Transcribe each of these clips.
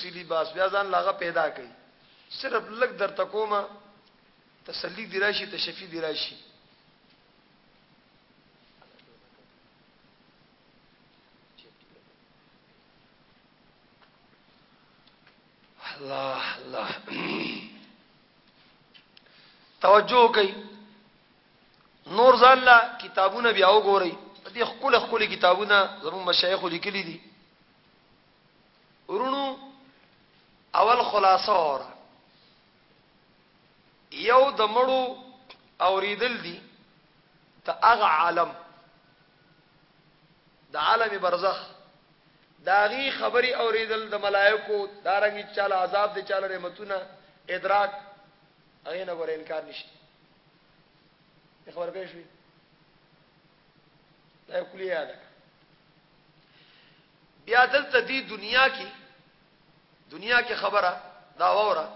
سیلیباس بیا ځان لاغه پیدا کړي صرف لګ در تکوما تسلی دی راشي تشفی دی راشي الله الله توجه کوي نور ځان لا کتابونه بیا وګورئ دې خپل خپل کتابونه زموږ مشایخ لیکلي دي ورونو اول خلاصه اور یو د مړو اوریدل دي ته هغه عالم د عالم برزخ داغي خبري اوریدل د ملائکو دارنګي چاله عذاب دي چاله رحمتونه ادراک هغه نه غوړ انکار نشته خبر پېښوي دا کلیه ده بیا دلته دی دنیا کی دنیا کی خبره دا وره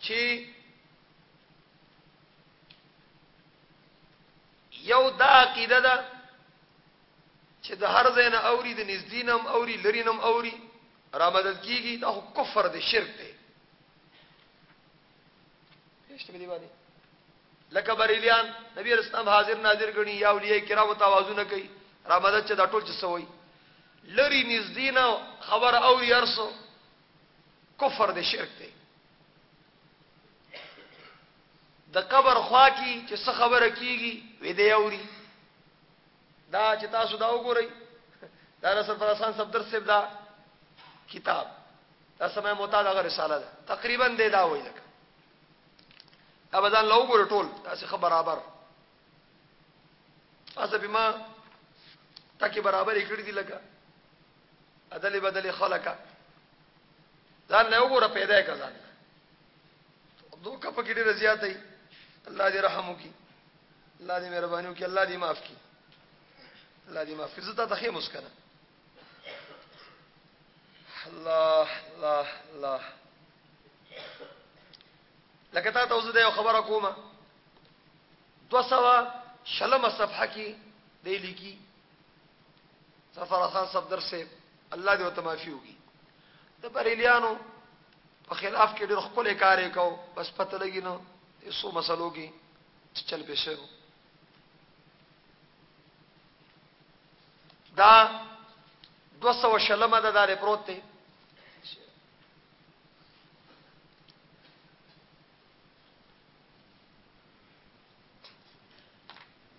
چې یو دا عقیده ده چې د هر ځای نه اوري د نږدې نه هم اوري لري نه هم اوري را مدد کیږي دا کفر دی شرک دی پېښته به دی باندې لکه بریلیان نبی رسول الله حاضر ناظر غني یا اولیاء کرام توازن کوي را مدد چې دا ټول څه وي لری نږدې نه خبر او یارسو کفر دی شرک دی د قبر خوا کی چې څه خبره کیږي وې دی اوري دا چې تاسو دا وګورئ دا رسول پر اسان صفدر صاحب دا کتاب دا سمه معتاد هغه رساله ده تقریبا دې دا وایي لکه دا بدن لو ګور ټول تاسو خبر برابر تاسو به ما تکي برابر کړی دی لکه ادلی بدلی خلکا ځان له وګوره پیدا یې کزان دوه کپ کې ډېر زیات دی الله دې رحم وکي الله دې مهرباني وکي الله دې معاف کړي الله دې معاف کړي زه ته خې مسکنه الله الله الله لکه تا ته اوس د خبره کومه 200 شلمه صفحه کې دی لیکي سرفراز خان صفدر صاحب الله دې وته معافي وکړي د بریلیانو په خلاف کې ډېر خپل کار یې کو بس پته لګی نو یسو مسلو کې چل به شو دا 200 شلمه ده داله پروت دی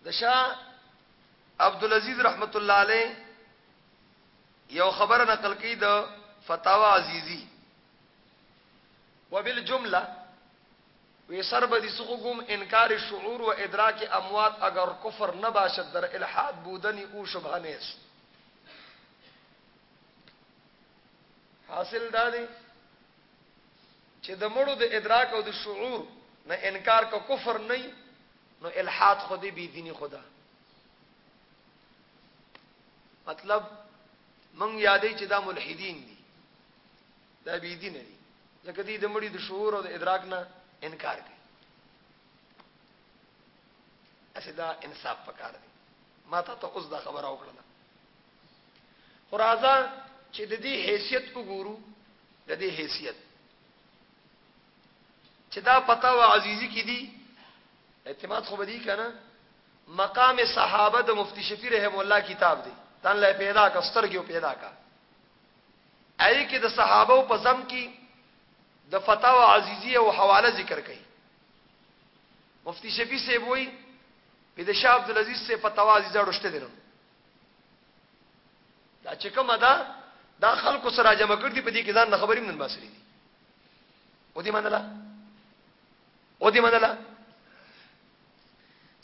د شاه عبدالعزیز رحمت الله علیه یو خبره نقل کړي د فتاوا عزیزی وبالجمله وی سر به دي سخو ګم انکار شعور و ادراک اموات اگر کفر نه باشد در الحاد بودنی او شبهه نه است حاصل دا دی چې د مړو د ادراک او د شعور نه انکار که کفر نه وي نو الحاد خو دې بې دیني خو ده مطلب مونږ یادې چې دا ملحدین دي دا بې دینه دي ځکه دې د مړي د شعور او د ادراک نه انکار کوي اسې دا انصاف پکار دی ما ته ته اوس دا خبره وکړه خو راځه چې د دې حیثیت وګورو د دې حیثیت چې دا پتا و عزیزی کې دي اعتماد خو بدی کنه مقام صحابه د مفتی شفیع رحم الله کتاب دی تن له پیدا کا سترګیو پیدا کا ای کې د صحابه په زم کې د فتاوا عزیزیه او حواله ذکر کړي مفتی شفیع سی وای په د شاه عبد العزيز سی فتاوا عزیزه ورشته دینم دا چې کومه ده دا خلکو سره جمع کړ دي په دې کې ځان خبرې من باسري دي او دې منله او دې منله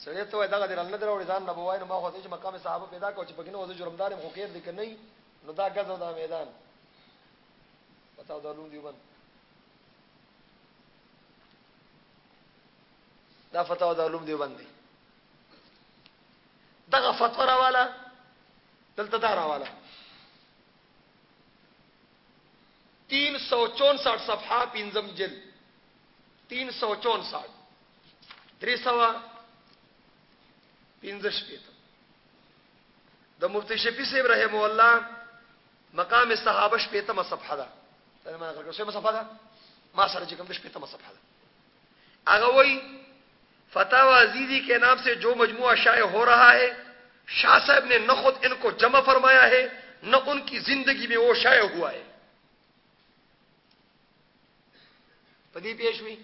سړی ته دا غدر الله دروړي ځان نه بوای نو ما خو دې مقام صحابه پیدا کو چې پکې نو وځي جرمدار مخ خیر دي کني نو دا غزو دا میدان پتاو دا لون دیوبن دا فتاو دا لون دیوبن دی دغه فتوا راواله دلته دا راواله 364 صفحه پنځم جلد 364 درې سوا پنځه شپېته د مفتی شفیع صاحب رحم الله مقام صحابه شپېتمه صفحه ده دا ما غږ شوی صفحه ده ما سره چې کوم د شپېتمه صفحه ده هغه وای فتاوا عزیزی کے نام سے جو مجموعہ شائع ہو رہا ہے شاہ صاحب نے نہ خود ان کو جمع فرمایا ہے نہ ان کی زندگی میں وہ شائع ہوا ہے پدی پیش ہوئی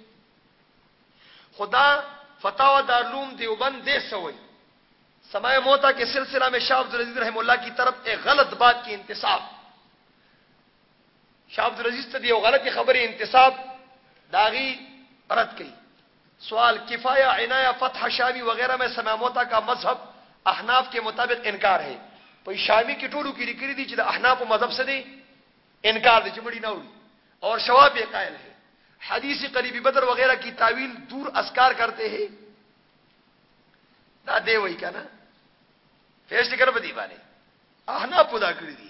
خدا فتاوا دارلوم دیوبند دے سوئی سماع موتا کے سلسلہ میں شاہ عبدالعزیز رحم اللہ کی طرف ایک غلط بات کی انتصاب شاه عبد العزيز ته یو غلطي خبره انتساب داغي رد کړي سوال کفايه عنايه فتح شامی وغيرها میں سماموتا کا مذهب احناف کے مطابق انکار ہے په شامی کې ټولو کې لیکلي دي چې د احناف په مذهب سره انکار دي چې مړی نه وړي او شواب یې قائل ہے حدیث قریبی بدر وغیرہ کی تعویل دور اسکار کرتے ہیں دا دی وای کنه فیس کر بدی باندې احنا پودا کړی دي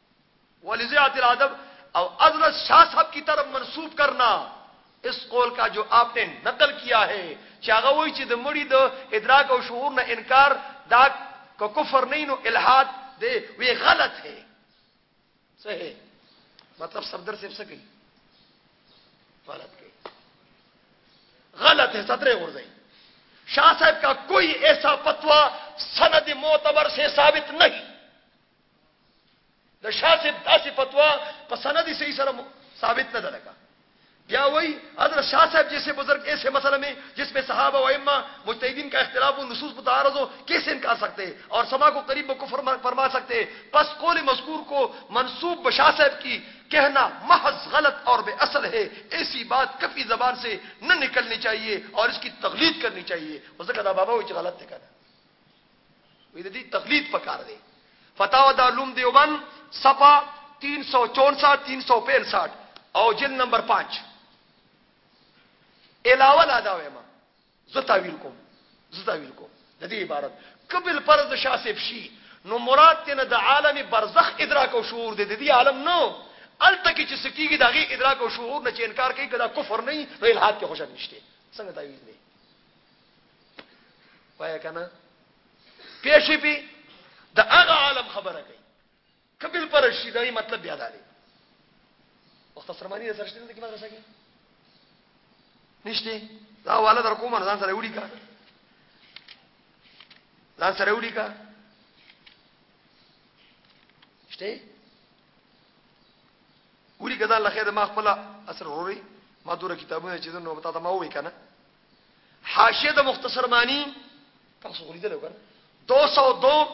ولزیات العدب او حضرت شاہ صاحب کی طرف منصوب کرنا اس قول کا جو آپ نے نقل کیا ہے چې هغه وایي چې د مړي د ادراک او شعور نه انکار دا که کفر نه نو الحاد دی وی غلط ہے صحیح مطلب صفدر صاحب څه کوي غلط کوي غلط ہے صدر غورځي شاہ صاحب کا کوئی ایسا فتوا سند معتبر سے ثابت نہیں دا شاہ صبح فتوا پتوا صحیح سے ثابت نہ دیکھا کیا وہی حضرت شاہ صاحب جیسے بزرگ ایسے مسئلہ میں جس میں صحابہ و اما مجتہدین کا اختلاف و نصوص متعارض ہو کیسے انکار سکتے اور سما کو قریب کو فرما سکتے پس قول مذکور کو منصوب شاہ صاحب کی کہنا محض غلط اور بے اثر ہے ایسی بات کفی زبان سے نہ نکلنی چاہیے اور اس کی تغلید کرنی چاہیے جغالت نے وې د دې تقلید پکار دی فتاوا د علوم دیوبند صفه 364 365 او جلد نمبر 5 علاوه لا دا وایم زه تعویل کوم زه تعویل کوم د دې عبارت قبل فرض شاسب شي نو مراد تنه د عالم برزخ ادراک او شعور دی د دې عالم نو الته کې چې سکیږي دغه ادراک او شعور نه چې انکار کوي کدا کفر نه نو الحاد کې خوشحال نشته څنګه تعویل دی وای کنه پیشی پی د هغه عالم خبره کوي کبل پر شي دا مطلب بیا دی وخت سرمانی د سرشتنه د کی مدرسه کې نشته دا والا در کومه ځان سره وړي کا ځان سره وړي کا شته وړي کدا الله خیر ما خپل اثر وروي ما دوره کتابونه چې نو بتا ته ما وې کنه حاشیه د مختصر معنی تاسو ولیدل وګورئ 202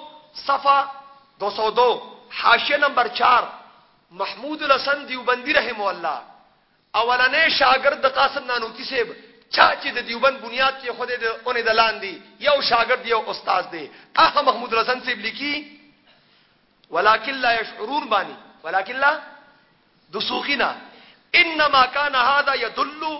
صفه 202 حاشیه نمبر 4 محمود الحسن دیوبندی رحم الله اولنې شاګرد د قاسم نانوتی صاحب چا چې د دیوبند بنیاد کې خوده د اونې د لاندې یو شاګرد یو استاد دی هغه محمود الحسن صاحب لیکي ولکن لا يشعرون بانی ولکن لا دسوخینا انما كان هذا يدل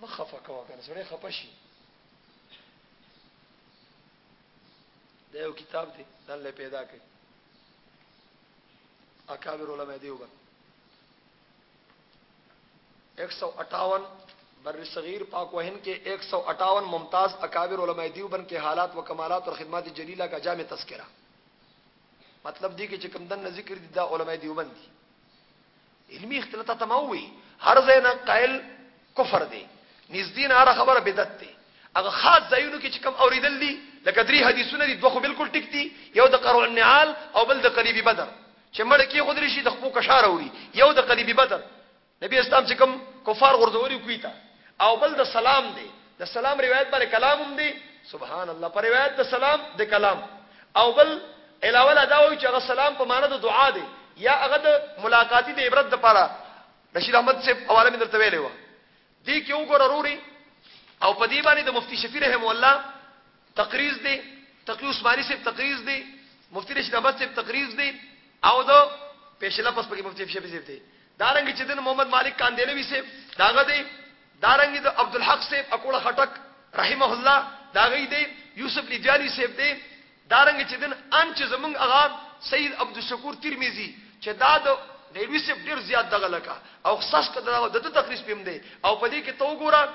مخفه کوه کنه سړی خپه شي دا یو کتاب دی دا له پیدا کړي اکابر علماء دیوبند 158 بر صغیر پاک وہن کے 158 ممتاز اکابر علماء دیوبند کے حالات و کمالات اور خدمات جلیلہ کا جامع تذکرہ مطلب دی کہ چکم دن ذکر دی دا علماء دیوبند دی علمي اختلاطات ما وي هر ځای نه قائل کفر دی نږدې نه هر خبره بدعت دی هغه خاص ځایونو کې چې کم اوریدل دي لکه درې حدیثونه دي دوه خو بالکل ټیک دي یو د قرع النعال او بل د قلیب بدر چې مړ کې خو درې شي د خپل کشار اوري یو د قلیب بدر نبی اسلام چې کم کفار غرزوري کوي تا او بل د سلام دی د سلام روایت باندې کلام هم دی سبحان الله په روایت د سلام د کلام او بل علاوه لا دا وایو چې هغه سلام په معنی د دعا دی یا هغه د ملاقاتی د عبرت د پاره رشید احمد صاحب حواله مې درته ویلې و دې کې وګوره روري او په دې باندې د مفتی شفیع رحم الله تقريض دې تقي عثماني صاحب تقريض دې مفتي رشيد احمد صاحب تقريض دې او دو پېښله پس پکې مفتي شفیع صاحب دې دارنګ چې دن محمد مالک کاندیلوی صاحب داغه دی دارنګ د عبد الحق صاحب اکوړه خټک رحمه الله داغه دی یوسف لیدیانی صاحب دی دارنګ چې دن ان چې زمنګ اغا سید عبد الشکور ترمذی چې دا د نیلوی صاحب ډیر زیات دغه لکه او خصص کده د تقریص پم دی او په دې کې تو ګوره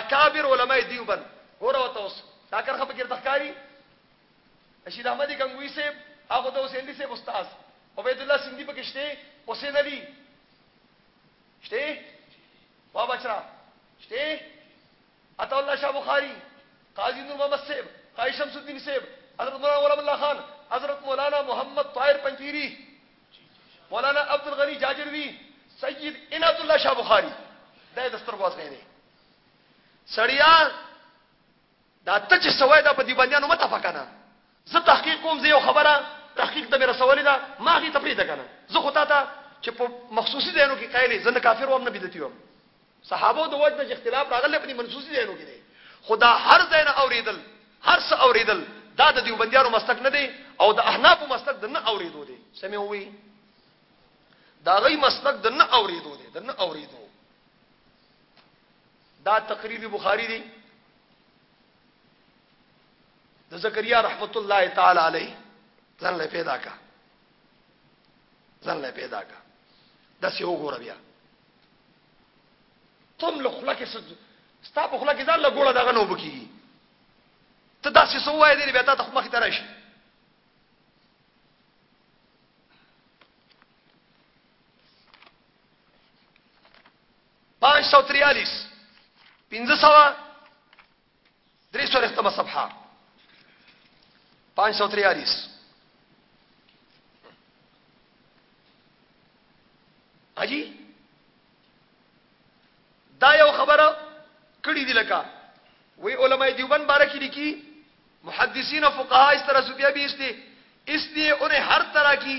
اکابر علماء دیوبند ګوره ورته اوس دا کرښه پکې درته ښکاري؟ رشید احمد ګنګوي صاحب هغه د حسین علي صاحب استاد عبید الله سندي پکې شته حسین علي شته وا بچرا شته عطا الله شاه بخاری قاضي نور محمد صاحب قاضي شمس الدین صاحب حضرت مولانا غلام الله خان حضرت مولانا محمد طاهر پنجپيري مولانا عبد الغني جاجروي سید عنایت الله شاه بخاری دا د سترګو ازغې دی سړیا دا ته چې سوای دا په دی باندې نو مت فکنه زه تحقیق کوم زه یو خبره تحقیق ته مې رسولې ده ما هغه ته پریده کنه زه خو تا ته چې په مخصوصي دینو کې قایلې زه نه کافر وم نه بدعتي وم صحابه د وجه نه اختلاف راغلی په منصوصي دینو کې دی خدا هر ځای نه اوریدل هر څه اوریدل دا د دیوبندیانو مسلک نه دی او د احناف مسلک د نه اوریدو دی سمې وي دا غي مسلک د نه اوریدو دی د نه اوریدو دا تقریر بخاری دی د زکریا رحمت الله تعالی علیه ځان له پیدا کا ځان له پیدا کا د سی وګوره بیا تم له خلک ستا په خلک ځان له ګوړه دغه نو بکی ته داسې سوای دی بیا ته مخ ته راشي پنځه سوه تریالیس پنځه سوه درې سوه رښتمه صفحه پنځه سوه تریالیس اجي دا یو خبره کړی دی لکه وی علماء دیوبند باره کې لیکي محدثین او فقها اس طرح سبیا به استه اس لیے انہیں ہر طرح کی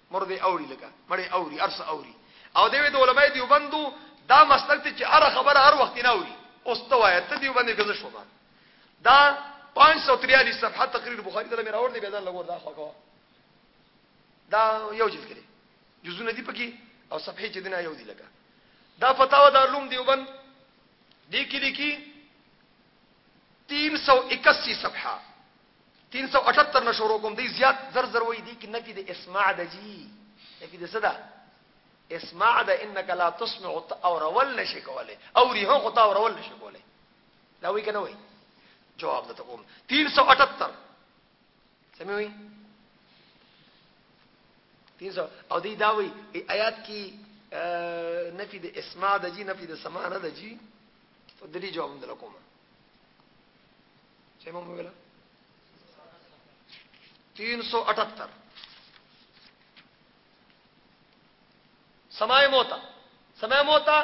مور دې اوري لکه مړې اوري ارس اوري او دوی د علماء دیوبندو دا مسلک ته چې هر خبره هر وخت نه اوري اوس ته وایې ته دیوبندې کزه شو ما دا 543 صفحه تقریر بخاری دلته مې راوړل دی بیا ځان لګور دا خو کوه دا یو جلد کړي جزونه دی پکې او صفحه چې دنه یو دی لګا دا فتاوا د علوم دیوبند دې کې لیکي 381 صفحه تین سو اټهتر نه شروع کوم دی زیات زر زر وای دی کې نفي د اسماع د جی نفي د صدا اسماع د انک لا تسمع او رول نشي کوله او ریه خو تا رول نشي کوله دا وی کنه وی جواب د تقوم 378 سموي 300 او دی دا وی آیات کې نفي د اسماع د جی نفي د سماع نه د جی په دې جواب دلکوم چه مو ویلا 378 سماع موتا سماع موتا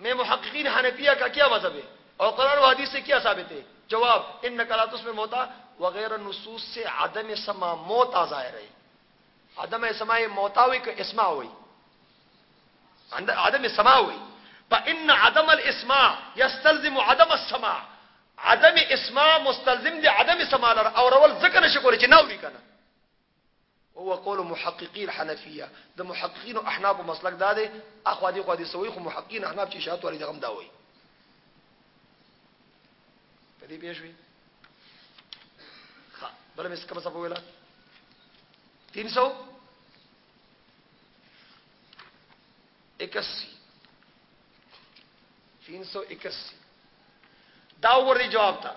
میں محققین حنفیہ کا کیا مذہب ہے اور قرآن و حدیث سے کیا ثابت ہے جواب ان نقلات اس میں موتا وغیرہ نصوص سے عدم سما موتا ظاہر ہے عدم سما موتا ہوئی کہ اسما ہوئی عدم السماع وي فان عدم الاسماع يستلزم عدم السماع عدم اسماع مستلزم دي عدم سماع لر او رول ځکه نشي کولای چې ناوري کنه هو قول محققين حنفيه د محققين احناف مسلک دا دی اخو دي خو دي سوي خو محققين احناف چې شاعت ورې دغم دا وي په دې پیښوي ها بل مې څه کوم څه ویلا 300 81 381 دا وردی جواب تا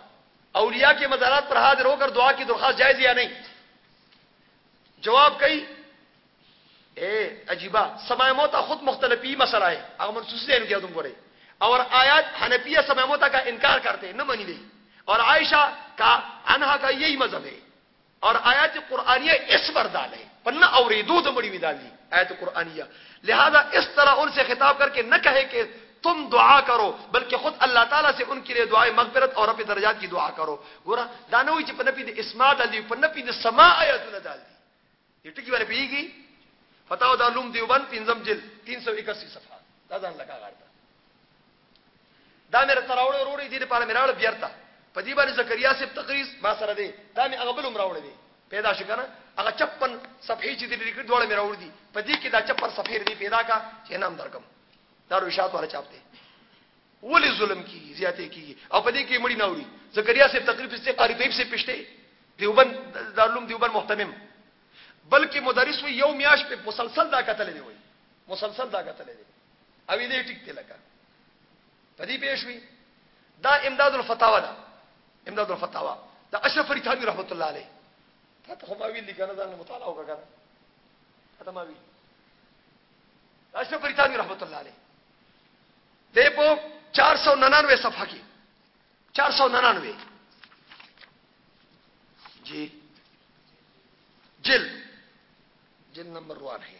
اولیاء کے مزارات پر حاضر ہو کر دعا کی درخواست جائز یا نہیں جواب کئی اے عجیبہ سمائے موتا خود مختلفی مسئلہ ہے اگر منسوس دین کیا تم گورے اور آیات حنفیہ سمائے موتا کا انکار کرتے ہیں نمانی دے اور عائشہ کا انہا کا یہی مذہب ہے اور آیات قرآنیه اس بردالې په نه اوریدو د مړي ویدال دي آیات قرآنیه لہذا اس طرح ان سے خطاب کر کے نہ کہے کہ تم دعا کرو بلکې خود الله تعالی سے ان کے لیے دعای مغفرت اور رفع درجات کی دعا کرو ګوره دا نه وی چې په نپی د اسماء دال دی په نپی د سما آیاتونه دال دی دې ټکی باندې پیږي فتاو د علوم دیوبند پنځم جلد 381 صفحه دا ځان لگا غړ دا مې رته راوړی وروره دې لپاره مې راړ بیرته په دې باندې زکریا صاحب تقریز ما سره دی دا مې هغه بل هم راوړی دی پیدا شي کنه هغه 56 صفحې چې دې لیکل دوړ مې راوړ دي په دې کې دا 56 صفحې دې پیدا کا چې نام درکم دا روشات ولا چاپ دی ولی ظلم کی زیاته کی او په دې کې مړی نه وړي زکریا صاحب تقریب سے قاری طیب سے پښته دیوبند دارلوم دیوبند محتمم بلکې مدرس وی یو میاش په مسلسل دا قتل دی وی مسلسل دا قتل دی او دې ټیک ته لګا په دې پېښوي دا امداد الفتاوا دا امداد الفتاوا دا اشرف علي ثاني رحمت الله عليه تا ته ما ویل کنه ځان مطالعه وکړه تا ما ویل اشرف علي ثاني رحمت الله عليه دې په 499 صفحه کې 499 جی جلد جلد نمبر 1 ہے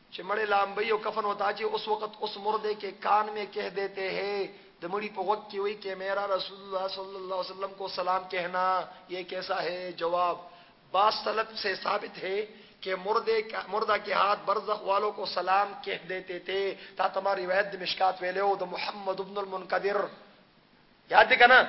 چې مړی لامبوي او کفن ورته اچوي، اس وقت اس مردې کې کان مې کهه دېتې هې، د مړي په غوږ کې وایي، کې میرا رسول الله صلی الله علیه وسلم کو سلام کهنا یې کیسا هې؟ جواب، بعض سلف سې ثابت هې کې مردې مردہ کې هات برزخ والو کو سلام کهه دېتې تې، تا ته ما روایت د مشکات ویلی و د محمد بن المنکدر، یاد دې که نه؟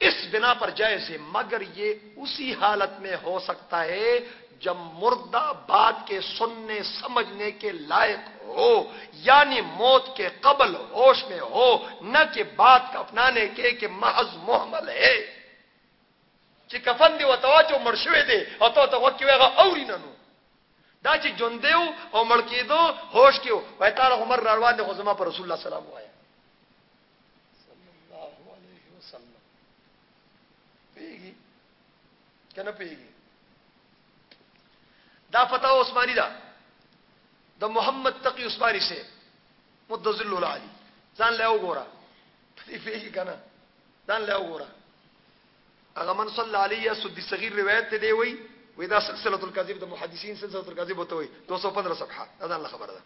اس بنا پر جیسے مگر یہ اسی حالت میں ہو سکتا ہے جب مردہ بات کے سننے سمجھنے کے لائق ہو یعنی موت کے قبل ہوش میں ہو نہ کہ بات کا اپنانے کے کہ محض محمل ہے چکا فن دے تو ننو دا چی جن دے او مرکی دو ہوش کیوں عمر دے خوزمہ پر رسول اللہ سلام ہوا صلی الله علیه وسلم پیږي کنه پیږي دا فتاو عثماني دا د محمد تقي عثماني سه متذل العلی ځان له وګوره دې پیږي کنه ځان له وګوره هغه من صلی علیه سدی صغیر روایت ته دی وای وې دا سلسله الکذب د محدثین سلسله الکذب وته وي 215 صفحه دا الله خبره ده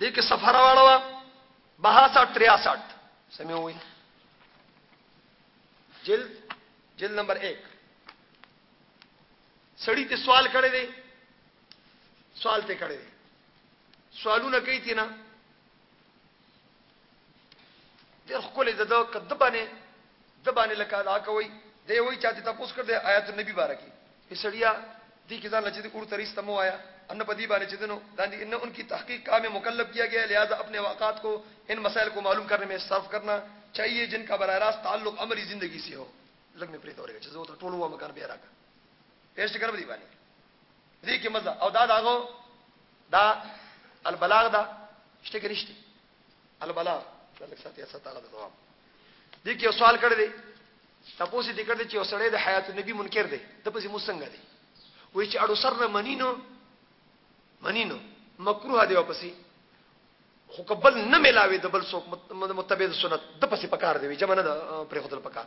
دې کې سفر واړه 62 63 سمې وي جلد جلد نمبر 1 سړی ته سوال کړی دی سوال ته کړی دی سوالونه کوي تینا ډېر ښکلی د ده که ده باندې ده باندې لکه دا کوي دی وایي چا دې تپوس کړ دی آیات النبي باره کې ای سړیه دې کې ځان له چې دې اور تریس ته مه وایه ان په دې باندې چې دنو داندې ان ان کی تحقیق کام میں مکلف کیا گیا ہے لہذا اپنے واقعات کو ان مسائل کو معلوم کرنے میں صرف کرنا چاہیے جن کا براہ راست تعلق عملی زندگی سے ہو لګ مې پرې دا ورګه چې زه ته ټول و مکان به راکا پېښ کړم دی باندې دې کې مزه او دا داغو دا البلاغ دا شته کې نشته البلاغ دا لکه ساتي اساس تعالی د دوام دي کې سوال کړی دی تاسو دې کړی چې وسړې د حیات نبی منکر دی د پسې مسنګ دی وای چې اړو سر نه منینو منینو مکروه دی واپسې خو قبل نه ملاوي د بل څوک متبع سنت د پسې پکار دی جمع نه پر خپل پکار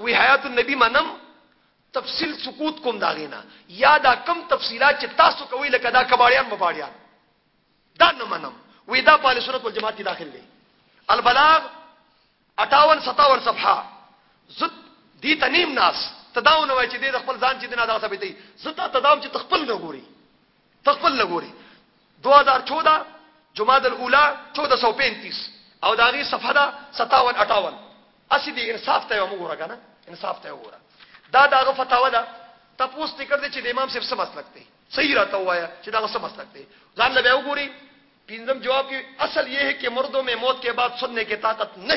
وی حیات النبی منم تفصیل سکوت کوم داغینا یا دا کم تفصیلات چې تاسو کوي لکه دا کباړیان مباړیان دا نه منم وی دا په سنت والجماعت کې داخل دی البلاغ 58 57 صفحه زت دي تنیم ناس تداو نه وای چې د خپل ځان چې دنا دا ثابتې زتا تداو چې تخپل نه ګوري ته خپل نه ګورې دوه هزار چوده جمادی الاولی چوده سوه پنتیس او د هغې صفحه ده ستاون اټاون اسې دې انصاف ته یې هم وګوره که نه انصاف ته یې وګوره دا د هغه فتاوه ده تپوس دې کړ دی چې د امام صاحب څه مسلک دی صحیح راته ووایه چې دا څه مسلک دی ځان له بیا وګوري پنځم جواب کې اصل یې کې مردو مې موت کې بعد سننے کې طاقت نه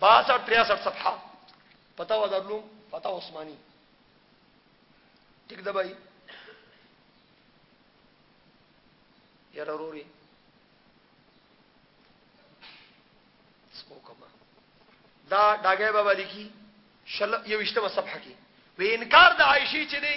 62 63 صفحه پتا و درلوم پتا عثماني ټیک دبای یاره روري سپوکما دا داګه بابا لیکي شل یوشتمه صفحه کې وی انکار د عائشې چې دی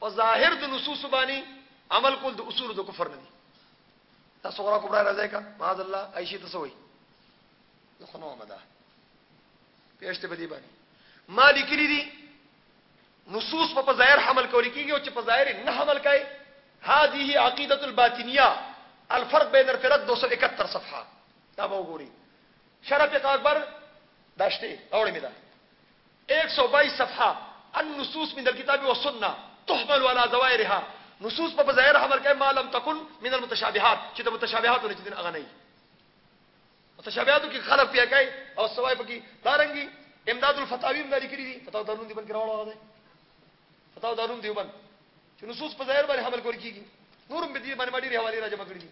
په ظاهر د نصوص باندې عمل کول د اصول د کفر نه دي دا صغرا کبرا راځي کا معاذ الله عائشه تسوي زه خو نو مده پیشته بدی باندې ما لیکلی دي نصوص په ظاهر حمل کول کیږي او چې په ظاهر نه حمل کوي هذه عقیده الباطنیه الفرق بین الفرق 271 صفحه دا به وګوري شرف اکبر داشته اوړې مې ده ایک سو بائیس صفحه، النصوص من الکتاب والسنة تحمل علی ظواهرها، نصوص به په ظاهر حمل کوي ما لم تکن من المتشابهات، چې د متشابهاتو نه چې دین هغه نه وي. متشابهاتو کې خلف پیا کوي او څه وایي پکې. دارنګي امداد الفتاوی هم دا لیکلي دي، فتاوی دارالعلوم دیوبند کې راوړو هغه ځای، فتاوی دارالعلوم دیوبند، چې نصوص په ظاهر باندې حمل کول کېږي. نور هم په دې باندې ما ډېرې حوالې را جمع کړې دي.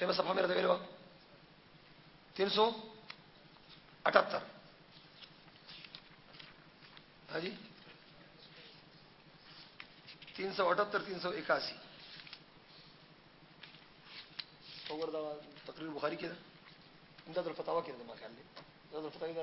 شیمه صفحه مې راته ویلو 378 हाजी 378 381 اور دا تقریر بخاری کې ده دا د فتاوا کې ده ما خیال دی دا د فتاوا کې ده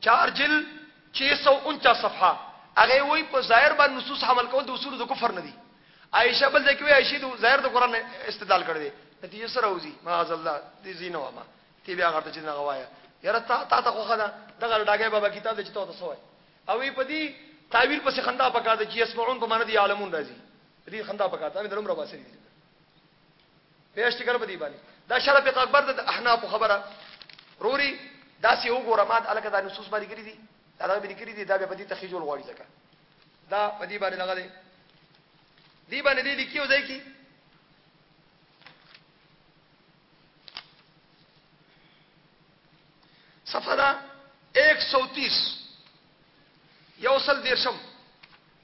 چار جلد چه سو انچاس صفحه هغه وای په ظاهر باندې نصوص حمل کول د اصول د کفر نه دي عائشه بل ځکه وی عائشه د ظاهر د قران استدلال کړی دی نتیجه سره وځي ما عز الله دې زینو ما تی بیا غړته چې نه غوایا یاره تا تا ته خو خدا دغه ډاګه بابا کتاب دې چې ته تاسو وای او په دې تعبیر پس خندا پکا د چې اسمعون په معنی دی عالمون راځي دې خندا پکا ته مې درم را باسي پیشت کړه بدی باندې دا شرف اکبر د احناف خبره روري دا سی وګوره مات الکه دا نصوص باندې کړی دي دا هغه باندې کړی دي دا به بدی تخیج ول غوړي ځکه دا بدی باندې لګا دی دی باندې دی لیکيو ځای کی صفحه دا 130 یوصل دیرشم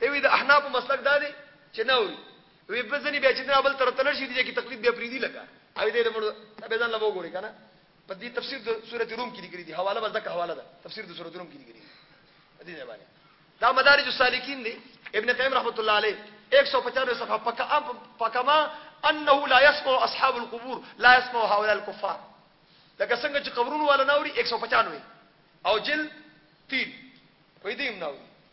دی وی د احنافو مسلک دا دی چې نه وي وی په ځنی بیا چې نه بل تر تل شي دي چې تقلید به پریدي لکه او دې لمر به ځان لبو ګوري کنه په دې تفسیر د سورته روم کې لیکلي دي حواله بس دغه حواله ده تفسیر د سورته روم کې لیکلي دي دې باندې دا مدارج السالکین دی ابن قیم رحمت الله علیه 195 صفحه پکا پکما انه لا يسمع اصحاب القبور لا يسمع هؤلاء الكفار لکه څنګه چې قبرونو والا ناوري 195 او جل 3 په دې هم ناوري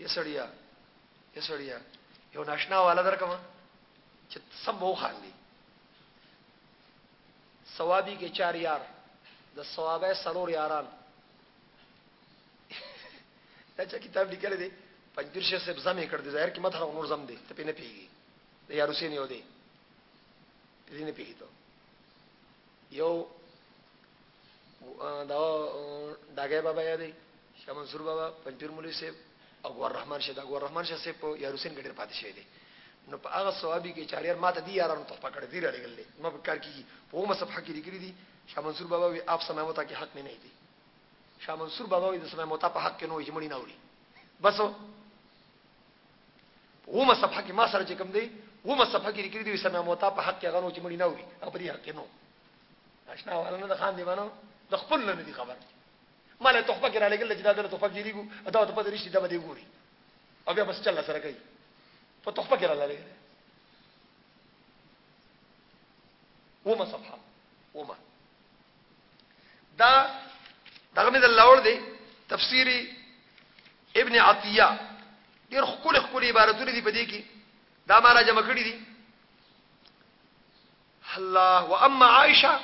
یسړیا یسړیا یو ناشنا والا درکما چې سم وو خاندي ثوابي کې چار یار د ثوابه سرور یاران دا چې کتاب لیکل دي پنځیر شیخ صاحب زمې کړ دي ظاهر کې مدح نور زم دي ته پینې پیږي د یار حسین یو دي دې نه پیږي ته یو دا داګه بابا یادې شاه منصور بابا پنځیر مولوی صاحب او ګور رحمان شه دا ګور رحمان شه صاحب یا حسین ګډر پاتې شوی دی نو په هغه ثوابي کې چاریار ماته دی یارانو تخپه کړ دی راغل دی ما په کار کې په ومه صفحه کې لیکلي دي شاه منصور بابا وی اپ سمه متا کې حق نه نه دی شاه منصور بابا وی د سمه متا په حق کې نو یې مړی نه وړي بس ومه صفحه کې ما سره چې کوم دی ومه صفحه کې لیکلي دی سمع موتا په حق کې غنو چې مړی نه وي او په دې حق کې نو آشنا ورنه د خان دی باندې د خپل نه دی خبر مله تحفه کې را لګل چې دا د تحفه کې لیکو دا ته په دې رښتیا باندې ګوري او بیا بس چل سره کوي په تحفه کې را لګل ومه صفحه ومه دا دغه مې د لوړ دی تفسیری ابن عطیه ډیر خپل خپل عبارتونه دي په دې کې دا ما را جمع کړی دي الله واما عائشه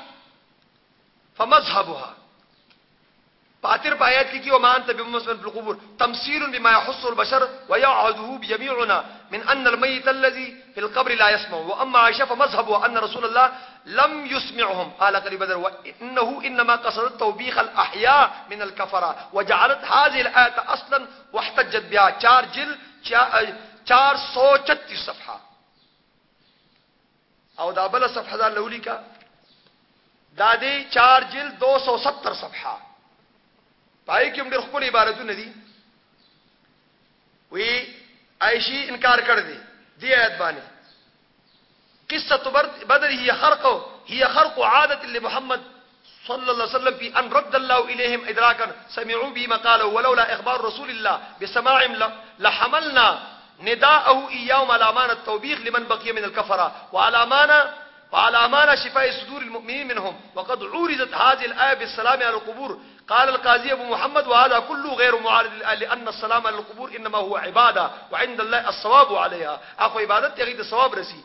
فمذهبها فاتر بآيات كي وما انت بمسمن في القبور تمثيل بما يحص البشر ويعهده بجميعنا من ان الميت الذي في القبر لا يسمع واما عائشه فمذهب ان رسول الله لم يسمعهم قال قريب بدر وانه انما قصد توبيخ الاحياء من الكفره وجعلت هذه الايه اصلا واحتجت بها 4 جل 436 صفحه او دا بل صفحه دا لولی کا دا دی چار جل دو سو ستر صفحه پای کې موږ خپل عبارتونه دي وی عائشی انکار کړ دی دی آیت باندې قصه بدر هي خرق هي خرق عاده لمحمد صلى الله عليه وسلم في ان رد الله اليهم ادراكا سمعوا به ما قالوا ولولا اخبار رسول الله بسماع لحملنا نداءه اياهم على مان التوبيخ لمن بقي من الكفره وعلى مان وعلى امانه شفاء صدور المؤمنين منهم وقد عورزت هذه الايه بالسلام على القبور قال القاضي ابو محمد وهذا كله غير معارض لان السلام على القبور انما هو عباده وعند الله الصواب عليها اخو عبادت يغيد الصواب رسي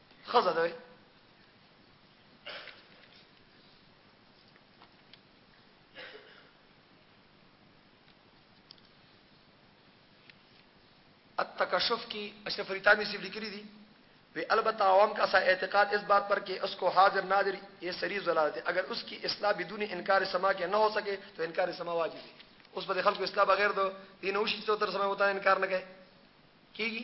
خزه ده وای کی اشرف ریتانی سی لیکلی دی البتہ عوام کا سا اعتقاد اس بات پر کہ اس کو حاضر ناظر یہ سری ضلالت ہے اگر اس کی اصلاح بدون انکار سما کے نہ ہو سکے تو انکار سما واجب ہے اس پر خلق کو اصلاح بغیر دو تین سما ہوتا ہے انکار نہ کہے کی گی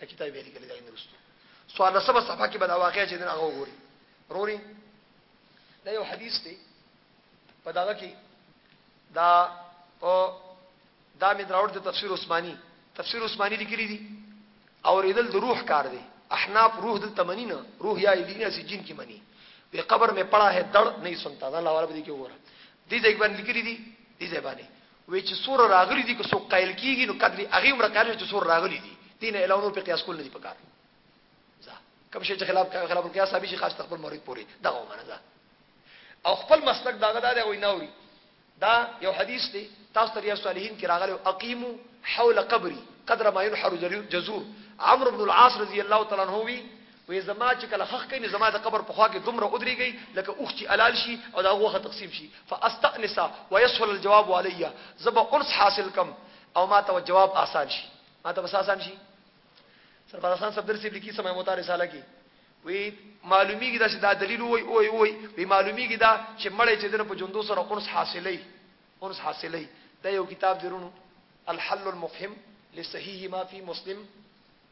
دا کتاب یې لیکل دی نرسته سوال لسمه صفحه کې به دا واقعي چې دغه وګوري روري دا یو حدیث دی په داغه کې دا او دا مې دراوړ د تفسیر عثماني تفسیر عثماني لیکلي دي او ریدل د روح کار دی احناف روح د تمنی نه روح یا لینا سی جن کی منی وی قبر میں پڑا ہے دڑ نہیں سنتا دا الله والا به کې وره دې ځای باندې لیکلي دي دې ځای باندې وي چې سور راغلي دي که څوک قائل کیږي نو قدر هغه عمر قائل چې سور راغلي دي دین علاوه نور په قیاس کول نه دي پکار ځه کوم شي چې خلاف خلاف القياس ابي شي خاص خپل مرید پوری دا ومنه ځه او خپل مسلک دا غدا دی وای نوري دا یو حدیث دی تاسو ته ریاض صالحین کې راغلی اقیمو حول قبري قدر ما ينحر جزور عمرو بن العاص رضی الله تعالی عنہ وی وې زما چې کله خخ کینې زما د قبر په خوا کې دومره ودرېږي لکه اوخ چې الال شي او دا غوخه تقسیم شي فاستانسا ويسهل الجواب عليا زب انس حاصل کم او ما ته جواب آسان شي ما ته بس آسان شي سرفراز خان صدر سی لیکي سمه موتا رساله کې وی معلومیږي دا چې دا دلیل وای او وای وی معلومیږي دا چې مړی چې دنه په جوندو سره انس حاصلې انس حاصلې دا یو کتاب درونو الحل المفهم لصحیح ما فی مسلم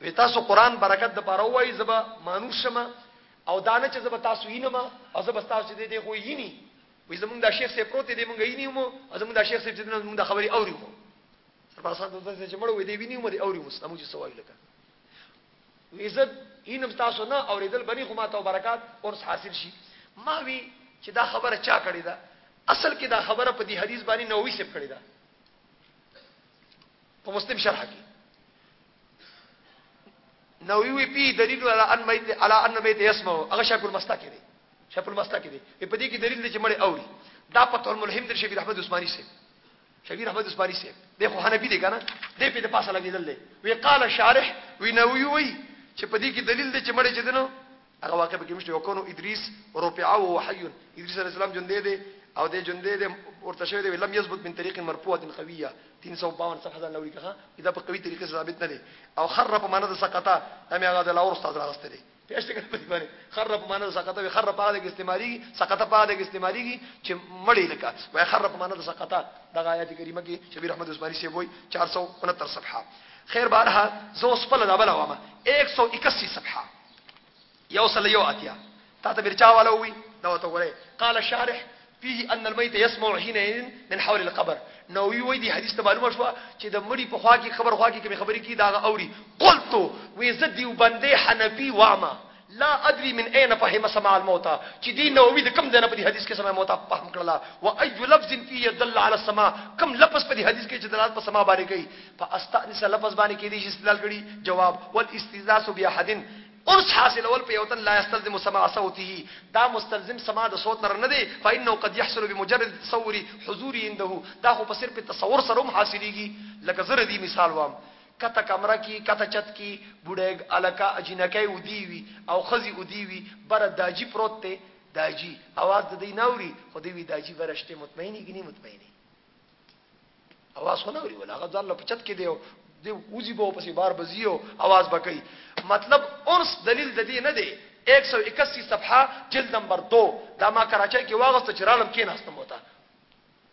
وی تاسو قران برکت د پاره وای زبا مانو شمه او دانه چې زبا تاسو یینما او زبا تاسو دې دې خو یینی وی زمونږ د شیخ سه پروت دې مونږ یینی مو زمونږ د شیخ سه چې مونږ د خبري اوري مو سر په اساس د چې مړ وې دې ویني مو دې اوري مو سمو چې سوال لکه وی زد اینم تاسو نه اوریدل بنی خو ما ته برکات اور حاصل شي ما وی چې دا خبره چا کړی دا اصل کې دا خبره په دې حدیث باندې نووي سپ کړی دا په مسلم شرح کې نو وی پی دلیل علی ان میت علی ان میت اسمه هغه شکل مستا کړي شکل مستا کړي په دې کې دلیل دی چې مړ اوري دا په تول ملهم در شبیر احمد عثماني سي شبیر احمد عثماني سي د خو حنفي دی کنه دې په دې پاسه لګیدل دی وی قال شارح وی نو وی چې په دې کې دلیل دی چې مړ چې دنو هغه واقعه پکې مشته یو کونو ادریس رفعه او حي ادریس علی السلام ژوند دی او د ژوند دی ورته شوی دی لم يثبت من طريق مرفوعه قويه 352 صفحه ځان لوري کړه دا په قوي طریقې ثابت نه دی او خر په معنی د سقطه هم هغه د لاور استاد راغسته دی پیش څنګه په دې باندې خر په معنی د سقطه خر په هغه کې استعمالي سقطه په هغه کې استعمالي چې مړی لکه وای خر په معنی د سقطه د آیات کریمه کې شبیر احمد عثماني سی وای 469 صفحه خیر بارها زو سپل دا بلا وامه 181 صفحه یو سل یو اتیا تا ته برچا والا وی دا وته وره قال شارح فيه ان الميت يسمع حينئذ من حول القبر نو وی وی دی حدیث ته معلومه شو چې د مړي په خوا کې خبر خوا کې کوم خبرې کی دا اوري قلت وی زدی وبندې حنفي واما لا ادري من اين فهم سماع الموتى چې دی نو وی د کم ځنه په دې حدیث کې سماع موتى فهم کړلا و اي لفظ فيه دل على السماع کم لفظ په دې حدیث کې چې دلالت په سماع باندې کوي په استأنس لفظ باندې کېدای شي استدلال کړي، جواب، والاستئناس بأحد، انس حاصلول په یو تن لا یستلزم سماع صوته، دا مستلزم سماع د صوت لره نه دی، فإنه قد یحصل بمجرد التصور حضوره عنده، دا خو په صرف تصور سره هم حاصلېږي، لکه زه ردیع مثال وایم، که ته کمره کې، که ته چت کې، بوډۍ، هلکه، جینکۍ ودې وي او ښځې ودې وي، بره داجي پروت دی، داجي، اواز د دی نه اوري، خو دی وي داجي بره شته، مطمئن یې که نه یې مطمئن؟ اواز خو نه وری ولا هغه ځان له پچت کې دی دی وزي به پسې بار بزیو اواز بکئی مطلب اورس دلیل د دې نه دی 181 صفحه جلد نمبر 2 دا ما کراچۍ کې واغسته چې رالم کې ناستم وتا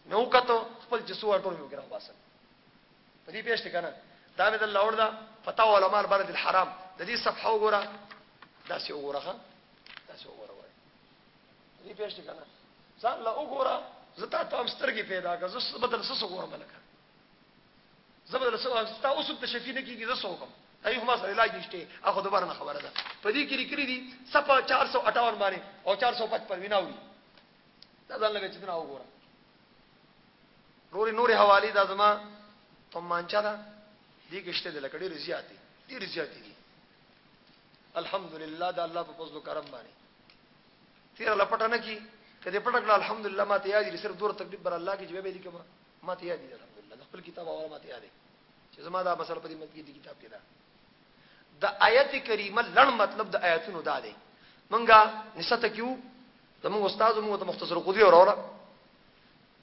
نو کته خپل جسو ټول یو ګرام باسل په دې پېښته کنه دا مې د لوړ دا فتاو علماء البلد الحرام د دې صفحه وګوره دا څه وګوره دا څه وګوره دې پېښ دي کنه ځان له وګوره زتا ته هم سترګې پیدا کړه زه بدل سس وګورم لکه زه بدل سس ستا اوس ته شفیع نه کیږي زه سوکم ای هم سره علاج نشته اخو دوباره نه خبره ده په دې کې لیکلي دي صفه 458 باندې او 405 پر ویناوي دا ځان لګی چې نه وګوره نورې نورې حوالی دا زما ته مانچا ده دې کې شته د لکړې رضیاتي دې رضیاتي دي الحمدلله دا الله په فضل کرم باندې تیر الله پټه نه کی کدی پټه کړه الحمدلله ما ته یاد دي صرف دور تکلیف بر الله کې جواب دي کما ما ته یاد دي الحمدلله د خپل کتاب اوره ما ته یاد دي چې زما دا مسله په دې مت کې دي کتاب کې دا د آیت کریمه لړ مطلب د آیتونو دا دی منګه نسته کیو زموږ استاد مو ته مختصر قدی اوره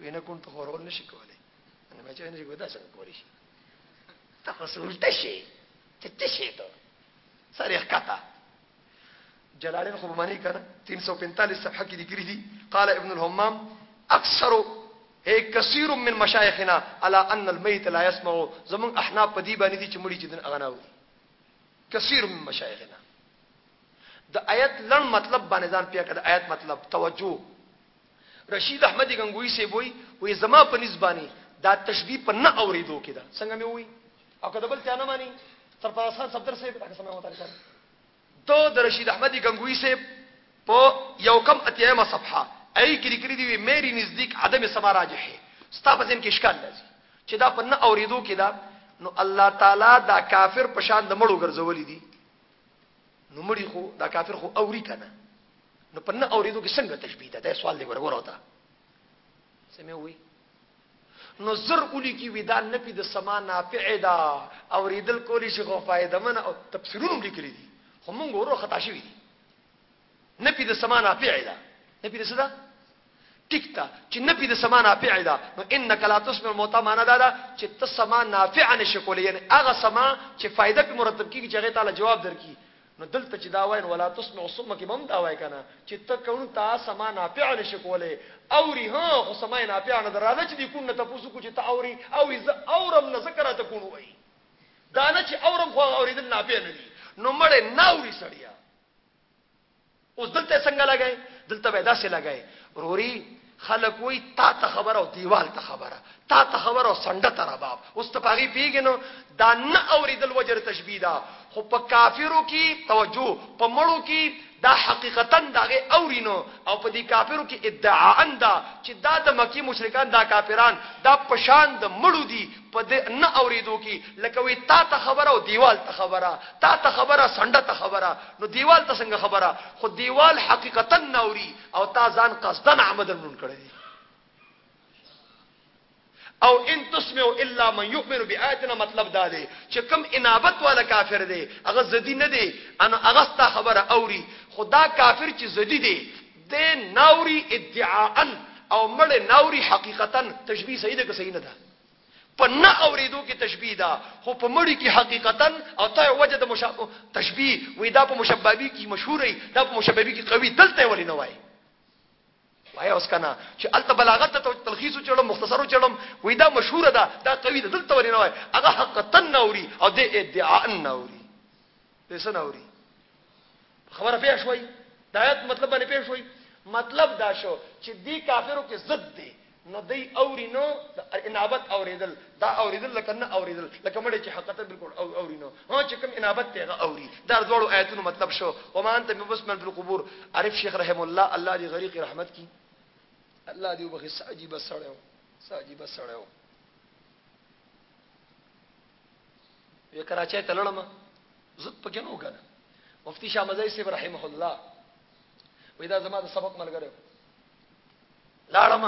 وینه کون ته خورول نشي کولای نو مې چې نه ګودا څنګه کولی شي ته خو سولته شي ته ته شي ته سره ښکتا جلالین خو معنی کړه 345 صفحه کې لیکلي دي قال ابن الهمام اکثر هي كثير من مشايخنا على ان الميت لا يسمع زمون احنا په دې باندې چې مړي چې دن اغناو كثير من مشايخنا د آیت لړ مطلب باندې ځان پیا کړ آیت مطلب توجه رشید احمد ګنګوی صیب وی وی زما په نس باندې دا تشبیه په نه اوریدو کې ده څنګه مې وی او کله بل ته نه مانی سرفراز خان صفدر صاحب دا سمه وته کړ ته د رشید احمد ګنگوی صاحب په یو کم اتیمه صفحه ای کې لیکلي دی مېری نزدیک عدم سما راجح ہے ستا په ذهن کې اشکال لازم چې دا په نه اوریدو کې دا نو الله تعالی دا کافر پشان د مړو ګرځولې دي نو مړي خو دا کافر خو اوري کنه نو په نه اوریدو کې څنګه تشبیه ده دا سوال دی ورغور وتا سمې وي نو زر اولی کی ودا نپی د سما نافع دا اوریدل کولی شي خو فائدہ من او تفسیرونه لیکلي دي خو موږ ورو خطا شوی دي نپی د سما نافع دا نپی د صدا ټیک ده چې نفی د سماع نافع ده نو انک لا تسمع الموتى معنی دا ده چې ته سماع نافع نه شې کولی یعنی هغه سماع چې فایده پې مرتب کیږي چې هغه تا له جواب درکړي نو دلته چې دا وایې نو ولا تسمع الصم کې به هم دا وایې کنه چې ته کوڼ ته سماع نافع نه شې کولی اوري ها خو سماع نافع نه ده راځه چې دې کوڼ نه تپوس وکړو چې ته اوري اوري زه اورم نه ځکه راته کوڼ وایي دا نه چې اورم خو هغه اورېدل نافع نه دي نو مړې نه اوري سړیه اوس دلته یې څنګه لګی دلته به یې داسې لګی روري خلک وایي تا ته خبره او دیوال ته خبره تا ته خبره او سنډه ته رباب اوس ته په هغې پوهېږې نو دا نه اورېدل وجه د تشبیه ده خو په کافرو کې توجه په مړو کې دا حقیقتا د هغې اوري نو او په دې کافرو کې ادعا ده چې دا د مکې مشرکان دا کافران دا په شان د مړو دي په دې نه اورېدو کې لکه وي تا ته خبره او دیوال ته خبره تا ته خبره سنډه ته خبره نو دیوال ته څنګه خبره خو دیوال حقیقتا نه اوري او تا ځان قصدا عمدن نون کړی دی او ان تسمعوا الا من يؤمن بآياتنا مطلب دا دی چې کم انابت والا کافر دی هغه زدی نه دی ان هغه ستا خبره اوري خدا کافر چې زدی دی د ناوري ادعاء او مړ ناوري حقیقتا تشبیه صحیح ده که صحیح نه ده په نه اوریدو کې تشبیه ده خو په مړی کې حقیقتا او تا وجه د مشابه تشبیه وې دا په مشبابي کې مشهورې دا په مشبابي کې قوي دلته ولې نه وای وای اوس کنه چې الته بلاغت ته تلخیص چړم مختصرو چړم وې دا مشهور ده دا قوي ده دلته ولې نه وای هغه حقیقتا نوري او د ادعاء نوري دې څه نه اوري خبره پېښ شوي د آیت مطلب باندې پېښ شوي مطلب دا شو چې دی کافرو کې ضد دی نو دی اوري نو انابت اوریدل دا اوریدل لکه نه اوریدل لکه مړی چې حقیقت بالکل او اوري نو ها چې کوم انابت ته اوري دا ډول آیتونو مطلب شو و ما انت بمسمن فی القبور عارف شیخ رحم الله الله دی غریق رحمت کی الله دی وبخښ عجیب سره ساجي بسړیو وی کراچۍ ته لړم زت پکې نو کنه مفتی شاه مزای صاحب رحمه الله وی دا زما د سبق ملګری لاړم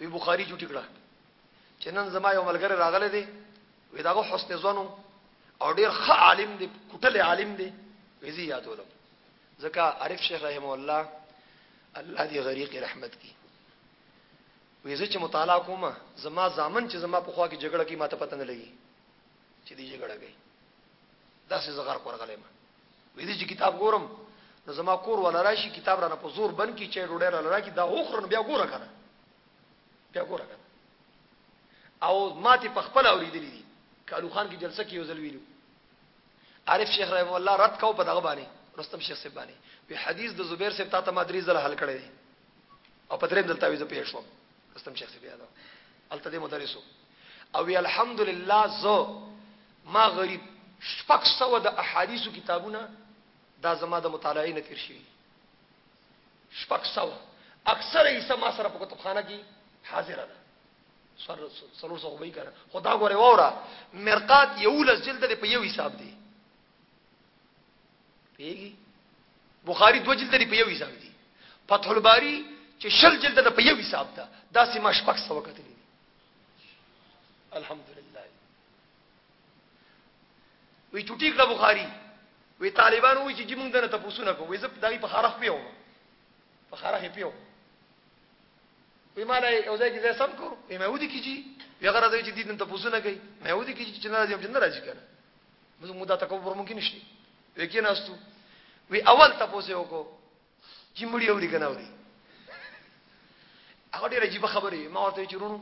وی بخاری جوټی کړه چې نن زما یو ملګری راغله دی وی داغه حسن زونو او ډیر ښه عالم دی کوټل عالم دی وی زی یادولم ځکه عارف شیخ رحمه الله الله دی غریق رحمت کی وي زه چې مطالعه کوم زما زامن چې زما په خوا کې جګړه کوي ماته پته نه لګي چې دې جګړه کوي داسې زغر ورغلې ما وي دې چې کتاب ګورم نو زما کور ولا راشي کتاب را نه په زور بن کی چې ډوډۍ را لراکي دا اوخرن بیا ګوره کنه بیا ګوره کنه او ماته په خپل اوریدلې دي کالو خان کی جلسه کې یو ځل ویلو عارف شیخ رحم الله رد کو په دغه باندې رستم شیخ سیب باندې په حدیث د زبیر سیب تا ته مدري زله حل کړی دی او په دریم دلته ویزه پیښ شوم استم شیخ سی بیا دا الته دې مدرسو او وی الحمدلله زو ما غریب شپږ سو د احادیثو کتابونه دا زما د مطالعې نه تیر شي شپږ سو اکثر یې سما سره په کتابخانه کې حاضر ده سر سلور سو وی کنه خدا غره وره مرقات یو لز جلد په یو حساب دی پیږي بخاری دو جلد لري په یو حساب دي فتح الباری چې شل جلد ده په یو حساب ده دا سه ما شپږ سو کتلې دي الحمدلله وی چټی کړه بخاری وی طالبان وی چې موږ دنه تاسو نه کوو زه دغه په خارخ پیو په خارخ پیو وی مال یو ځای کې ځای سم کو وی مې ودی کیږي وی غره ځای چې دې نن تاسو نه کوي مې ودی کیږي چې نه راځي چې نه راځي کنه موږ دا تکبر مونږ نشته وکي ناستو وی اول تاسو یو کو چې مړی اوري کنه اوري هغه ډیره عجیب خبره ما ورته چرونو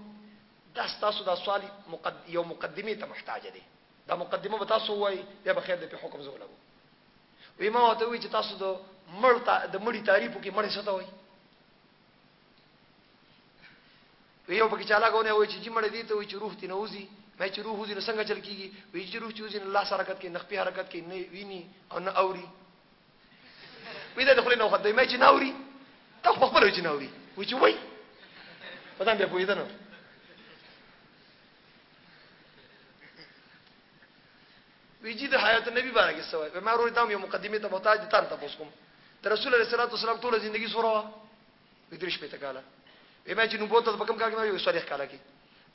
دا تاسو دا سوال مقد... یو مقدمه ته محتاج دي دا مقدمه به تاسو وای یا به خیر دې په حکم زولو وی ما ورته وی چې تاسو د مړ د مړی تعریف کې مړ څه ته وای یو پکې چالاګونه وای چې جمړه دي ته وای چې روح تنه وزي مې چې روح وزي نو څنګه چل کیږي وی چې روح چې وزي نو الله سره حرکت کوي نخپي حرکت کوي نه ویني او نه اوري وی دا خپل نه وخت مې چې ناوري ته خپل چې ناوري وی چې وای په دې په دې نو وی جی د حیات النبی باره کې سوای وی ما روی تام یو مقدمه ته محتاج تان ته پوس کوم د رسول الله صلی الله علیه وسلم ټول ژوندۍ سوره وا وی درش په تکاله وی ما چې نو بوته په کوم کار کې ما یو صالح کاله کې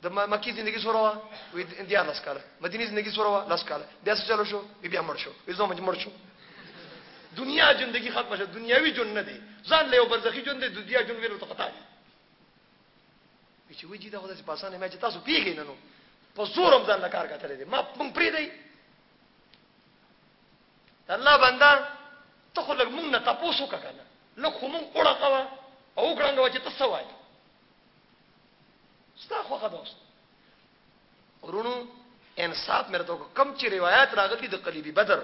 د مکی زندگی سره وا وی انډیا لاس کاله مدینه زندگی سره وا لاس کاله بیا څه چلو شو بیا مړ شو وی زما مړ شو دنیا ژوندۍ ختمه شو دنیاوی ژوند نه دی ځان له برزخی ژوند د دنیا ژوند ویلو ته خطا دی چې وی جی دا خو داسې په اسانه مې چې تاسو پیږئ نه نو په زور هم ځان لکار کتلې دي ما مونږ پری دی الله بندا ته خو لګ مونږ نه تاسو وکړه کنه لګ خو مونږ وړه قوا او ګرنګ وچ ته سوای ستا خو خدوس ورونو انصاف مرته کو کم چې روایت راغلي د قلیبی بدر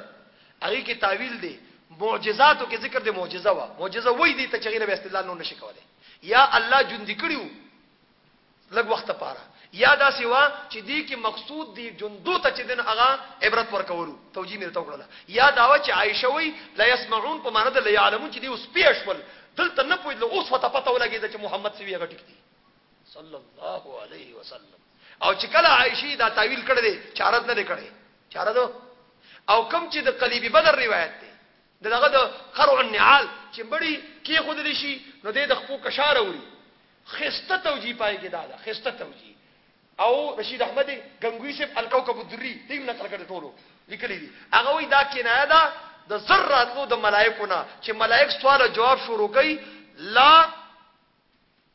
هغه کې تعویل دی معجزاتو کې ذکر دی معجزه وا معجزه وای دی ته چې غیر استدلال نو نشي کولای یا الله جون دی کړیو لږ وخت پاره یا دا سیوا چې دی کې مقصود دی جندو ته چې دین هغه عبرت ورکولو توجیه مرته وکړه یا دا چې عائشه وای لا يسمعون په معنی د لا يعلمون چې دی اوس پیښول دلته نه پوهیدل اوس وته پته ولګی چې محمد سوی هغه ټیک دی صلی الله علیه وسلم او چې کله عائشی دا تعویل کړی دی چارت نه کړی چارت او کم چې د قلیبی بدر روایت دی دغه د خرع النعال چې بڑی کې خود دي شي نو د خپل کشار وي خسته توجی پای کې دا ده خسته توجی او رشید احمد غنگوی سے الکوكب الدری دې نقل کړ ټولو لیکلي دي هغه وی دا کنایه ده د زر راتلو د ملائکو نه چې ملائک سوال جواب شروع کوي لا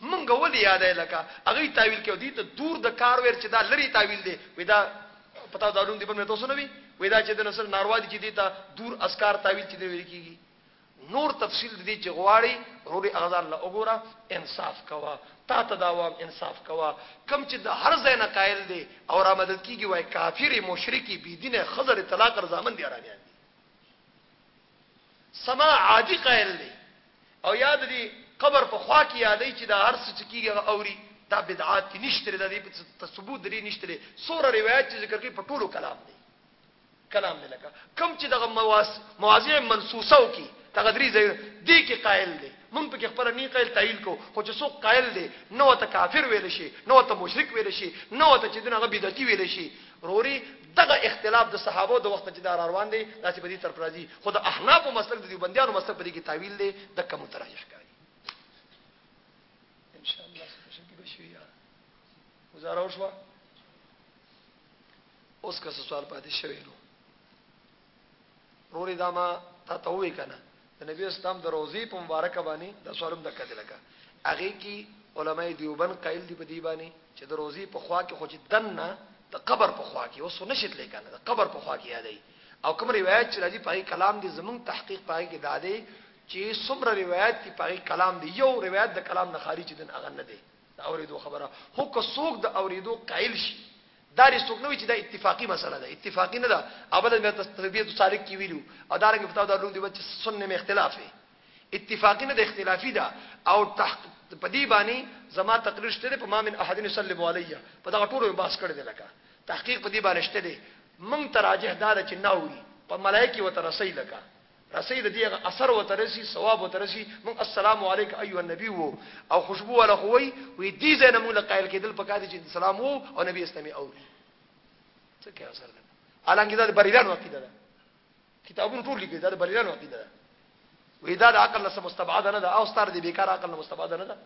مونږ ولې یادای لکه هغوی تاویل کوي دوی ته دور د کار ویل چې دا لرې تاویل دی وی دا په تاسو د علوم دی په مې تاسو نه وی وی دا چې د نصر ناروا دي چې دی ته دور اسکار تاویل چې دی ویل کیږي نور تفصیل دې چې غواړي روري اغزان له وګوره انصاف کوا تا ته دا وام انصاف کوا کم چې د هر ځای نه قائل دی او را مدد کیږي وای کافر مشرکی بی دینه خضر طلاق رضامن دی راغی سماع عادي قائل دی او یا د دې قبر په خوا کې یادای چې دا هر څه چې کیږي هغه اوري دا بدعات کې نشته د دې په ثبوت درې نشته سوره روایت چې ذکر کوي په ټولو کلام دی کلام دی لکه کم چې دغه مواس مواضع منصوصه او کې تقدری ځای دی کې قائل دی مونږ په خپل نه قائل تعیل کو خو چې څوک قائل دی نو ته کافر ویل شي نو ته مشرک ویل شي نو ته چې دغه بدعتي ویل شي روري دغه اختلاف د صحابو د وخت نه چې دا راروان دی داسې په دې طرف راځي خو د احنافو مسلک د دیوبندیانو مسلک په دې کې تاویل دی د کم متراجح کوي ان شاء الله څه کې بشي یا گزاره وشو اوس که سوال پاتې شوی نو روري دا ما تا ته وې کنه د نبی اسلام د روزي په مبارک باندې د سوالم د کده لکه هغه کې علماء دیوبند قائل دی په دی باندې چې د روزي په خوا کې خو چې دنه د قبر په خوا کې اوس نشیت لیکنه د قبر په خوا کې یادای او کوم روایت چې راځي په کلام دی زمون تحقیق پای کې دادې چې څومره روایت دی په کلام دی یو روایت د کلام نه خارج دین اغه نه دی دا اوریدو خبره هو که څوک د اوریدو قائل شي دا رې څوک نه وي چې دا اتفاقی مسله ده اتفاقی نه ده اول مې تاسو تربیت سالک کې ویلو او دا رنګ فتاو دا لوم دی بچ سنې مې اختلاف دی اتفاقی نه ده اختلافی ده او تحقیق په دې باندې زما تقریر شته په ما من احدن سلم علیه په دا ټولو یې باس کړی دی لکه تحقیق په دې باندې شته دی من تراجح دا چې نه وي په ملایکی وترسې لکه رسي د دې هغه اثر ورته رسي ثواب ورته رسي موږ السلام علیک ایها النبی وو او خوشبو والا خو وي وي دې ځای نه موږ له قایل کېدل پکار دي چې سلام وو او نبی اسلامي او څه کې اثر ده الانګه دا بریلان عقیده ده کتابونه ټول لیکي دا بریلان عقیده ده وې دا د عقل نه مستبعد نه ده او ستاره دې بیکار عقل نه مستبعد نه ده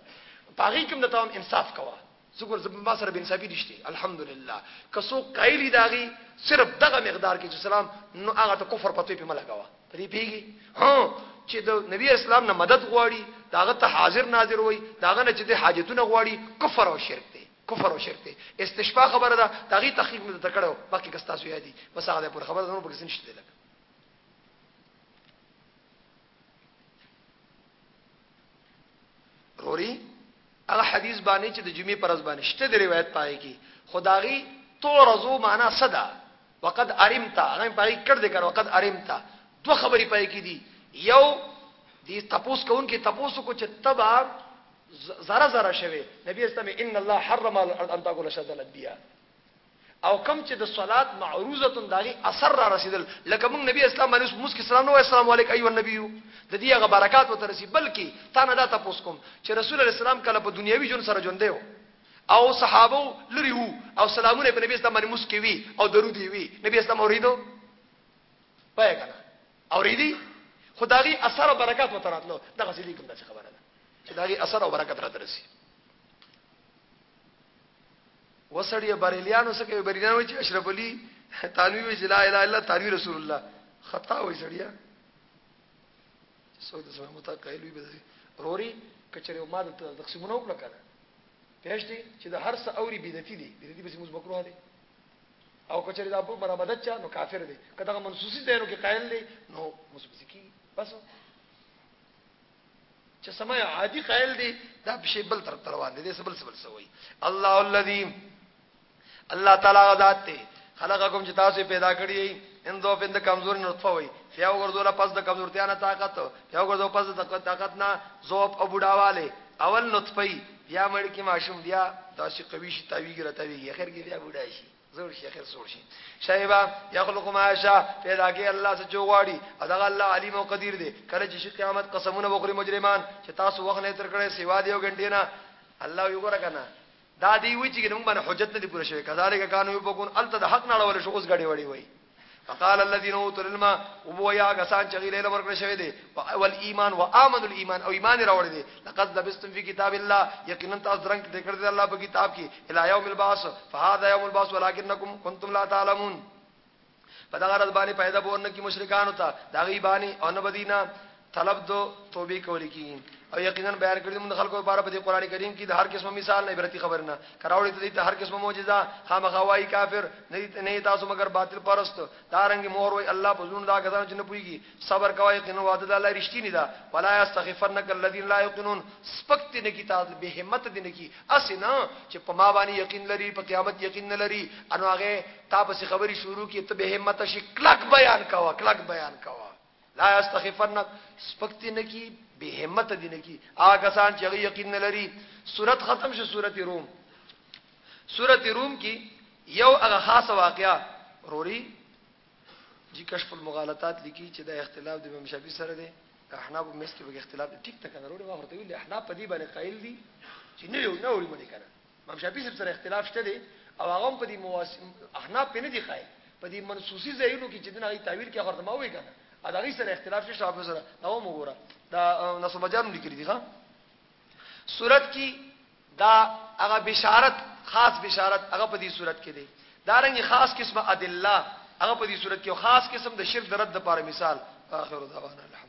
پاغي کوم د تمام انصاف کوا ذکر زب ما سره بن صاحب دشته الحمدلله که څوک قایلی داغي صرف دغه مقدار کې چې سلام نو هغه ته کفر پتوې په ملګوا په دې پیږي ها چې د نبی اسلام نه مدد غواړي داغه ته حاضر ناظر وای داغه نه چې د حاجتونه غواړي کفر او شرک دی کفر او شرک دی استشفاء خبره ده داغي تحقیق مې تکړه باقي کستا سو یادي بس هغه پر خبره نه پکې نشته لګ روري هغه حدیث باندې چې د جمعې پرز باندې شته د روایت پای کې خداغي تو رزو معنا صدا وقد ارمتا هغه پای کړ دې کړ وقد ارمتا دوه خبرې پای کې دي یو دې تپوس کون کې تپوس کو چې تبا زره زره شوی نبی اسلام ان الله حرم ان تاكل شذ الانبیاء او کوم چې د صلات معروضه د هغې اثر را رسېدل لکه موږ نبي اسلام باندې اوس موس کې سلام نه وایو السلام علیک ایها النبي د دې هغه برکات ورته رسي بلکې تا نه دا تپوس کوم چې رسول الله اسلام کله په دنیوي ژوند سره ژوندی و او صحابه لري وو او سلامونه په نبی اسلام باندې موس کې وي او درود یې وي نبی اسلام اوریدو پای کنه اوریدي خدایي اثر او برکات ورته راتلو دغه ځلې کوم دا خبره ده چې دغه اثر او برکت را درسي وسړیه بریلیانو څخه کوي بریلیان وایي چې اشرف علي تانوی وایي چې لا اله الا تانوی رسول الله خطا وایي سړیه څو د سره متقایل وي به روري کچره ما د تقسیمونه وکړه کنه پېښتي چې د هر څه اوري بدعتي دي بدعتي به موږ مکروه دي او کچره د ابو برابدت چا نو کافر دي کله منسوسي دینو کې قائل دي نو مسبسکی بس چې سمای عادي قائل دي دا بشي بل طرف روان دي سبل سبل سوي الله الذي الله تعالی ذات ته خلقکم چې تاسو پیدا کړی ان دو پند کمزور نطفه وي فیا وګرځول پس د کمزورتیا نه طاقت فیا وګرځول پس د طاقت نه زوب او بډاواله اول نطفه بیا مړ کی معشوم بیا تاسو قوی شي تاویږي راتاویږي اخر کې بیا بډای شي زور شي خیر زور شي شایبا یخلق ما یشا پیدا کې الله څه جوړي ادا الله علیم او قدیر دی کله چې قیامت قسمونه وخوري مجرمان چې تاسو وخت نه تر کړې سیوا دیو غنټې نه الله یو ګره کنه دا دی وی چې موږ باندې حجت نه دی پوره شوی کذالک کانو یو بګون الته د حق نه اړول شو اوس غړي وړي وای فقال الذين اوتوا العلم وبو يا غسان چغي له ورکړ شوی دی او الايمان وامن الايمان او ایمان راوړی دی لقد لبستم في كتاب الله یقینا تاسو درنګ دې کړی الله په کتاب کې الى يوم البعث فهذا يوم البعث ولكنكم كنتم لا تعلمون په دا غرض باندې پیدا بورن کی مشرکان ہوتا دا غي باندې او نه بدینا طلب د توبې کول کیږي او یقینا بیان کړی موږ خلکو لپاره په دې قران کریم کې د هر قسم مثال نه عبرتي خبر نه کراوړي ته د هر قسم معجزه خامخا وایي کافر نه دي نه تاسو مگر باطل پرست دا رنګ مور وي الله په زړه دا غزان چې نه پويږي صبر کوي یقینا وعده د الله رښتینی ده ولا استغفرنک الذين لا يقنون سپکت نه کی تاسو به همت دي نه کی اسنه چې په ما باندې یقین لري په قیامت یقین نه لري انو هغه تاسو خبري شروع کی ته به همت شي کلک بیان کاوه کلک بیان کاوه لا استخفن سپکتی نکی به همت دي نکی هغه سان چې یقین نه لري سورت ختم شو سورت روم سورت روم کې یو هغه خاص واقعا روري جی کشف المغالطات لیکي چې دا اختلاف د امام شافعي سره دی احناف مس کې به اختلاف ټیک تک نه وروړي واخرته ویل احناف په دې باندې قائل دي چې نه یو نه وړي باندې کنه امام شافعي صاحب سره اختلاف شته دی او هغه هم په دې مواس احناف په نه دي قائل په دې منسوسي ځایونو کې چې دغه غي تعویل کې خورته ما وې کنه ا دغه سره اختلاف شته شافعي سره دا و مګوره دا نسو بجام لیکل دي ښا صورت کې دا هغه بشارت خاص بشارت هغه په دې صورت کې دی دا رنګ خاص قسمه ادله هغه په دې صورت کې خاص قسم د شرک درد لپاره مثال اخر دعوانا الحمد